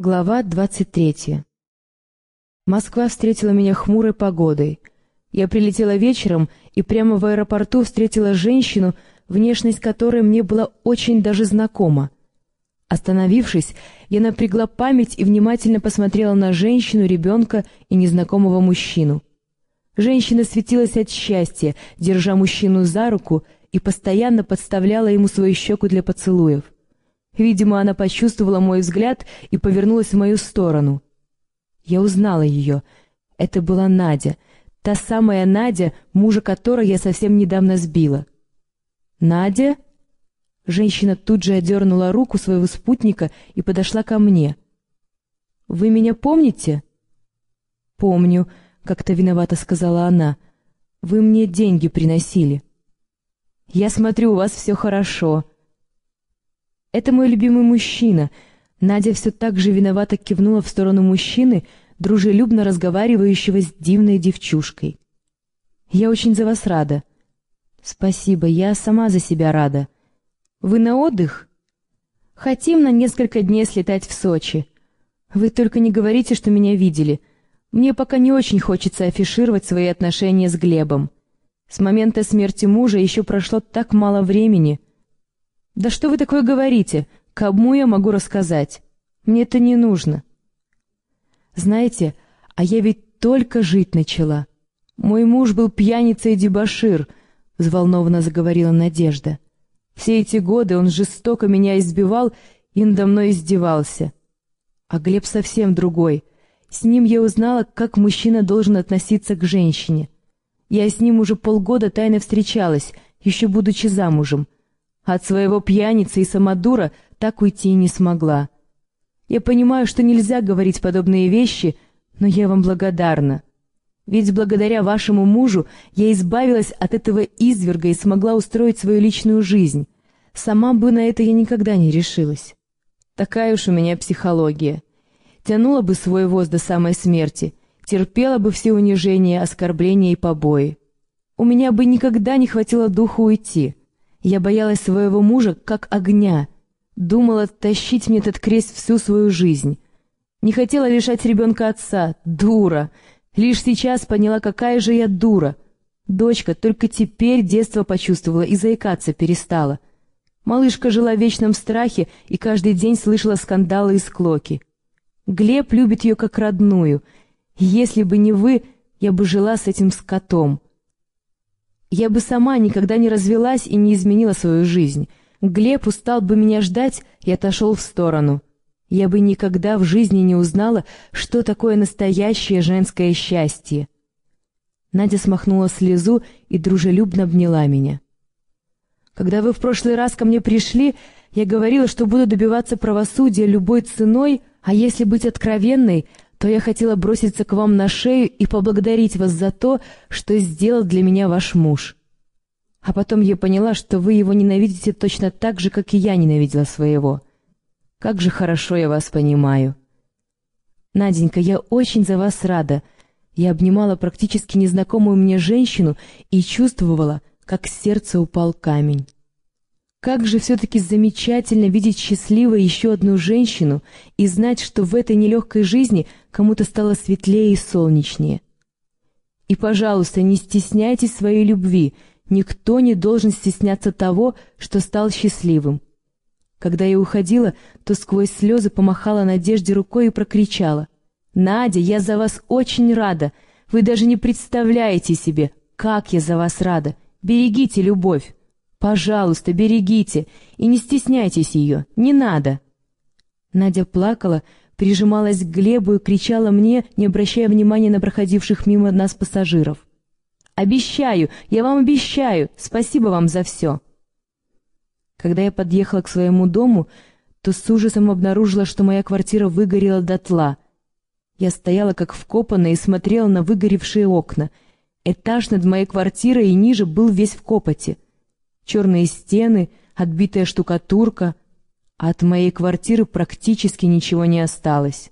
Глава 23. Москва встретила меня хмурой погодой. Я прилетела вечером и прямо в аэропорту встретила женщину, внешность которой мне была очень даже знакома. Остановившись, я напрягла память и внимательно посмотрела на женщину, ребенка и незнакомого мужчину. Женщина светилась от счастья, держа мужчину за руку и постоянно подставляла ему свою щеку для поцелуев. Видимо, она почувствовала мой взгляд и повернулась в мою сторону. Я узнала ее. Это была Надя, та самая Надя, мужа которой я совсем недавно сбила. «Надя?» Женщина тут же одернула руку своего спутника и подошла ко мне. «Вы меня помните?» «Помню», — как-то виновато сказала она. «Вы мне деньги приносили». «Я смотрю, у вас все хорошо», это мой любимый мужчина. Надя все так же виновато кивнула в сторону мужчины, дружелюбно разговаривающего с дивной девчушкой. Я очень за вас рада. Спасибо, я сама за себя рада. Вы на отдых? Хотим на несколько дней слетать в Сочи. Вы только не говорите, что меня видели. Мне пока не очень хочется афишировать свои отношения с Глебом. С момента смерти мужа еще прошло так мало времени — «Да что вы такое говорите? Кому я могу рассказать? Мне это не нужно». «Знаете, а я ведь только жить начала. Мой муж был пьяницей и дебошир», — взволнованно заговорила Надежда. «Все эти годы он жестоко меня избивал и надо мной издевался. А Глеб совсем другой. С ним я узнала, как мужчина должен относиться к женщине. Я с ним уже полгода тайно встречалась, еще будучи замужем». От своего пьяницы и самодура так уйти не смогла. Я понимаю, что нельзя говорить подобные вещи, но я вам благодарна. Ведь благодаря вашему мужу я избавилась от этого изверга и смогла устроить свою личную жизнь. Сама бы на это я никогда не решилась. Такая уж у меня психология. Тянула бы свой воз до самой смерти, терпела бы все унижения, оскорбления и побои. У меня бы никогда не хватило духу уйти. Я боялась своего мужа как огня, думала тащить мне этот крест всю свою жизнь. Не хотела лишать ребенка отца, дура. Лишь сейчас поняла, какая же я дура. Дочка только теперь детство почувствовала и заикаться перестала. Малышка жила в вечном страхе и каждый день слышала скандалы и склоки. Глеб любит ее как родную. Если бы не вы, я бы жила с этим скотом. Я бы сама никогда не развелась и не изменила свою жизнь. Глеб устал бы меня ждать и отошел в сторону. Я бы никогда в жизни не узнала, что такое настоящее женское счастье. Надя смахнула слезу и дружелюбно обняла меня. Когда вы в прошлый раз ко мне пришли, я говорила, что буду добиваться правосудия любой ценой, а если быть откровенной, то я хотела броситься к вам на шею и поблагодарить вас за то, что сделал для меня ваш муж. А потом я поняла, что вы его ненавидите точно так же, как и я ненавидела своего. Как же хорошо я вас понимаю. Наденька, я очень за вас рада. Я обнимала практически незнакомую мне женщину и чувствовала, как с сердца упал камень. Как же все-таки замечательно видеть счастливой еще одну женщину и знать, что в этой нелегкой жизни кому-то стало светлее и солнечнее. И, пожалуйста, не стесняйтесь своей любви, никто не должен стесняться того, что стал счастливым. Когда я уходила, то сквозь слезы помахала Надежде рукой и прокричала. «Надя, я за вас очень рада! Вы даже не представляете себе, как я за вас рада! Берегите любовь!» Пожалуйста, берегите и не стесняйтесь ее, не надо!» Надя плакала, прижималась к Глебу и кричала мне, не обращая внимания на проходивших мимо нас пассажиров. «Обещаю, я вам обещаю, спасибо вам за все!» Когда я подъехала к своему дому, то с ужасом обнаружила, что моя квартира выгорела дотла. Я стояла как вкопанная и смотрела на выгоревшие окна. Этаж над моей квартирой и ниже был весь в копоти — черные стены, отбитая штукатурка, от моей квартиры практически ничего не осталось.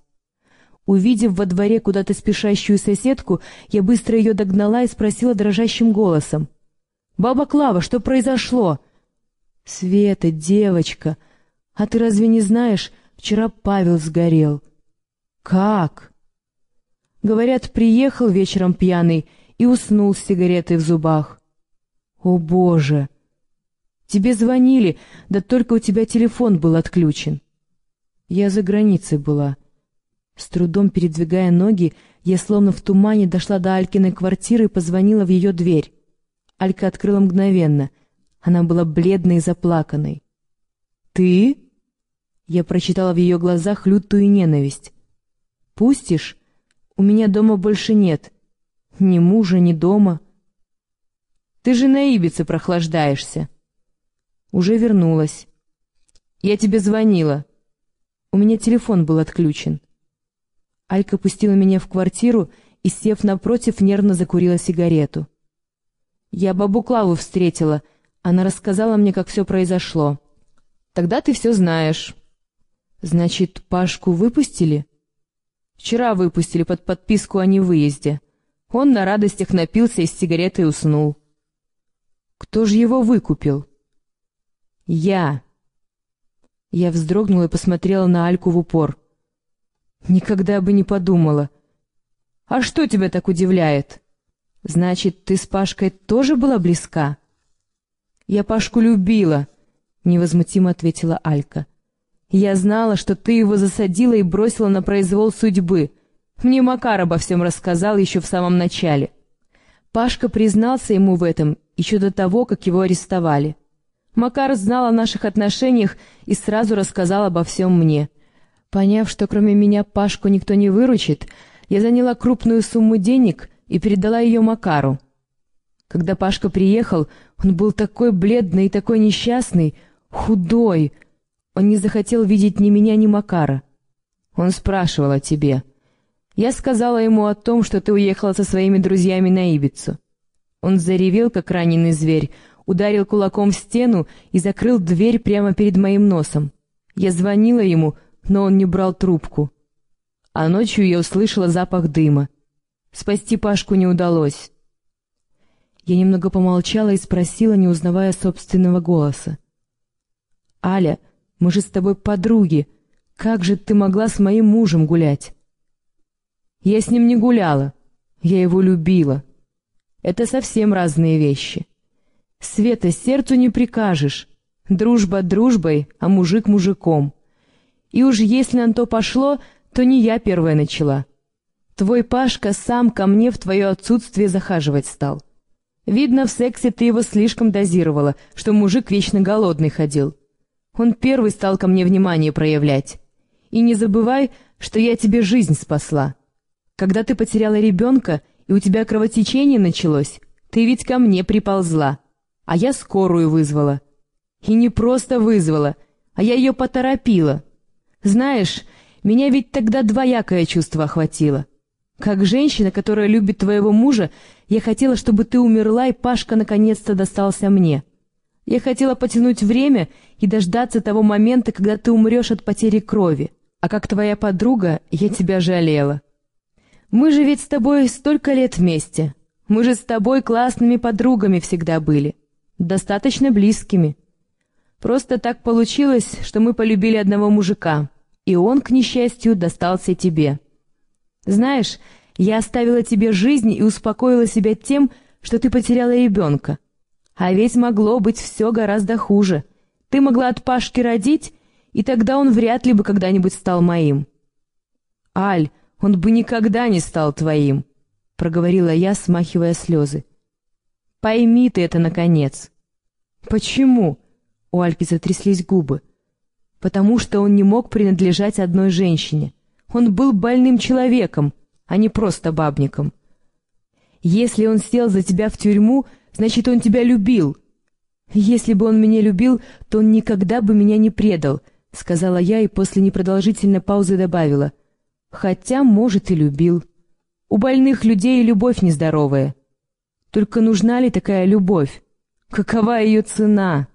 Увидев во дворе куда-то спешащую соседку, я быстро ее догнала и спросила дрожащим голосом. «Баба Клава, что произошло?» «Света, девочка, а ты разве не знаешь, вчера Павел сгорел. «Как?» Говорят, приехал вечером пьяный и уснул с сигаретой в зубах. «О, Боже!» «Тебе звонили, да только у тебя телефон был отключен». «Я за границей была». С трудом передвигая ноги, я словно в тумане дошла до Алькиной квартиры и позвонила в ее дверь. Алька открыла мгновенно. Она была бледной и заплаканной. «Ты?» Я прочитала в ее глазах лютую ненависть. «Пустишь? У меня дома больше нет. Ни мужа, ни дома. Ты же на Ибице прохлаждаешься». «Уже вернулась. Я тебе звонила. У меня телефон был отключен». Алька пустила меня в квартиру и, сев напротив, нервно закурила сигарету. «Я бабу Клаву встретила. Она рассказала мне, как все произошло. Тогда ты все знаешь». «Значит, Пашку выпустили?» «Вчера выпустили под подписку о невыезде. Он на радостях напился и с сигаретой уснул». «Кто же его выкупил?» «Я». Я вздрогнула и посмотрела на Альку в упор. Никогда бы не подумала. А что тебя так удивляет? Значит, ты с Пашкой тоже была близка? Я Пашку любила, невозмутимо ответила Алька. Я знала, что ты его засадила и бросила на произвол судьбы. Мне Макар обо всем рассказал еще в самом начале. Пашка признался ему в этом еще до того, как его арестовали. Макар знал о наших отношениях и сразу рассказал обо всем мне. Поняв, что кроме меня Пашку никто не выручит, я заняла крупную сумму денег и передала ее Макару. Когда Пашка приехал, он был такой бледный и такой несчастный, худой. Он не захотел видеть ни меня, ни Макара. Он спрашивал о тебе. Я сказала ему о том, что ты уехала со своими друзьями на Ибицу. Он заревел, как раненый зверь, ударил кулаком в стену и закрыл дверь прямо перед моим носом. Я звонила ему, но он не брал трубку. А ночью я услышала запах дыма. Спасти Пашку не удалось. Я немного помолчала и спросила, не узнавая собственного голоса. «Аля, мы же с тобой подруги. Как же ты могла с моим мужем гулять?» «Я с ним не гуляла. Я его любила. Это совсем разные вещи. Света сердцу не прикажешь. Дружба дружбой, а мужик мужиком. И уж если на то пошло, то не я первая начала. Твой Пашка сам ко мне в твое отсутствие захаживать стал. Видно, в сексе ты его слишком дозировала, что мужик вечно голодный ходил. Он первый стал ко мне внимание проявлять. И не забывай, что я тебе жизнь спасла. Когда ты потеряла ребенка, и у тебя кровотечение началось, ты ведь ко мне приползла, а я скорую вызвала. И не просто вызвала, а я ее поторопила. Знаешь, меня ведь тогда двоякое чувство охватило. Как женщина, которая любит твоего мужа, я хотела, чтобы ты умерла, и Пашка наконец-то достался мне. Я хотела потянуть время и дождаться того момента, когда ты умрешь от потери крови. А как твоя подруга, я тебя жалела. Мы же ведь с тобой столько лет вместе. Мы же с тобой классными подругами всегда были. Достаточно близкими. Просто так получилось, что мы полюбили одного мужика и он, к несчастью, достался тебе. Знаешь, я оставила тебе жизнь и успокоила себя тем, что ты потеряла ребенка. А ведь могло быть все гораздо хуже. Ты могла от Пашки родить, и тогда он вряд ли бы когда-нибудь стал моим. Аль, он бы никогда не стал твоим, — проговорила я, смахивая слезы. Пойми ты это, наконец. Почему? У Альки затряслись губы потому что он не мог принадлежать одной женщине. Он был больным человеком, а не просто бабником. Если он сел за тебя в тюрьму, значит, он тебя любил. Если бы он меня любил, то он никогда бы меня не предал, — сказала я и после непродолжительной паузы добавила. Хотя, может, и любил. У больных людей любовь нездоровая. Только нужна ли такая любовь? Какова ее цена?»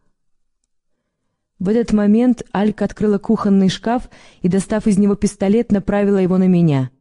В этот момент Алька открыла кухонный шкаф и, достав из него пистолет, направила его на меня —